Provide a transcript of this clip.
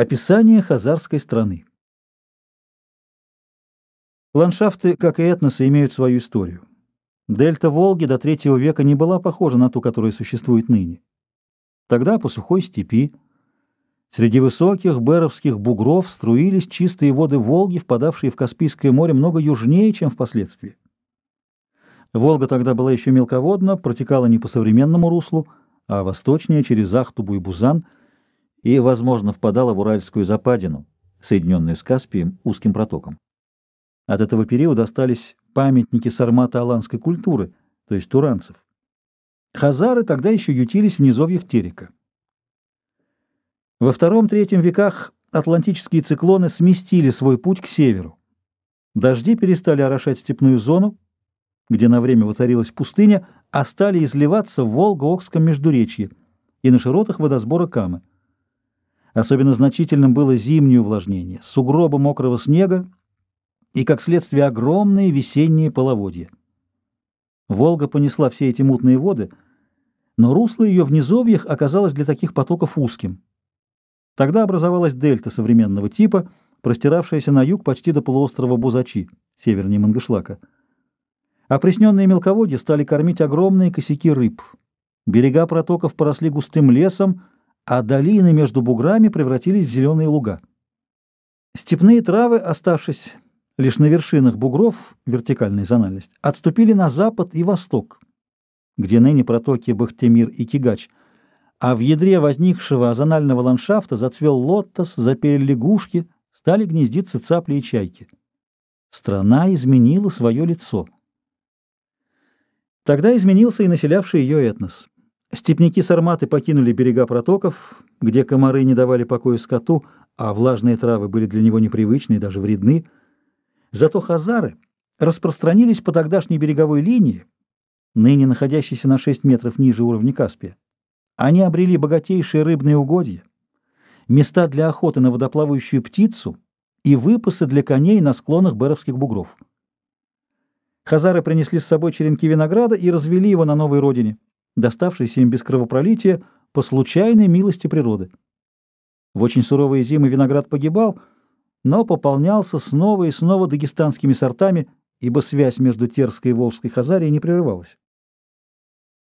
Описание хазарской страны. Ландшафты, как и этносы, имеют свою историю. Дельта Волги до третьего века не была похожа на ту, которая существует ныне. Тогда по сухой степи среди высоких беровских бугров струились чистые воды Волги, впадавшие в Каспийское море много южнее, чем впоследствии. Волга тогда была еще мелководна, протекала не по современному руслу, а восточнее через Ахтубу и Бузан – и, возможно, впадала в Уральскую западину, соединенную с Каспием узким протоком. От этого периода остались памятники сармато-аланской культуры, то есть туранцев. Хазары тогда еще ютились в низовьях Терека. Во втором-третьем веках атлантические циклоны сместили свой путь к северу. Дожди перестали орошать степную зону, где на время воцарилась пустыня, а стали изливаться в Волго-Окском междуречье и на широтах водосбора Камы. Особенно значительным было зимнее увлажнение, сугробы мокрого снега и, как следствие, огромные весенние половодья. Волга понесла все эти мутные воды, но русло ее в низовьях оказалось для таких потоков узким. Тогда образовалась дельта современного типа, простиравшаяся на юг почти до полуострова Бузачи, севернее Мангышлака. Опресненные мелководья стали кормить огромные косяки рыб. Берега протоков поросли густым лесом, а долины между буграми превратились в зеленые луга. Степные травы, оставшись лишь на вершинах бугров, вертикальная зональность, отступили на запад и восток, где ныне протоки Бахтемир и Кигач, а в ядре возникшего озонального ландшафта зацвел лотос, запели лягушки, стали гнездиться цапли и чайки. Страна изменила свое лицо. Тогда изменился и населявший ее этнос. Степники-сарматы покинули берега протоков, где комары не давали покоя скоту, а влажные травы были для него непривычны и даже вредны. Зато хазары распространились по тогдашней береговой линии, ныне находящейся на 6 метров ниже уровня Каспия. Они обрели богатейшие рыбные угодья, места для охоты на водоплавающую птицу и выпасы для коней на склонах Беровских бугров. Хазары принесли с собой черенки винограда и развели его на новой родине доставшийся им без кровопролития по случайной милости природы. В очень суровые зимы виноград погибал, но пополнялся снова и снова дагестанскими сортами, ибо связь между Терской и Волжской Хазарией не прерывалась.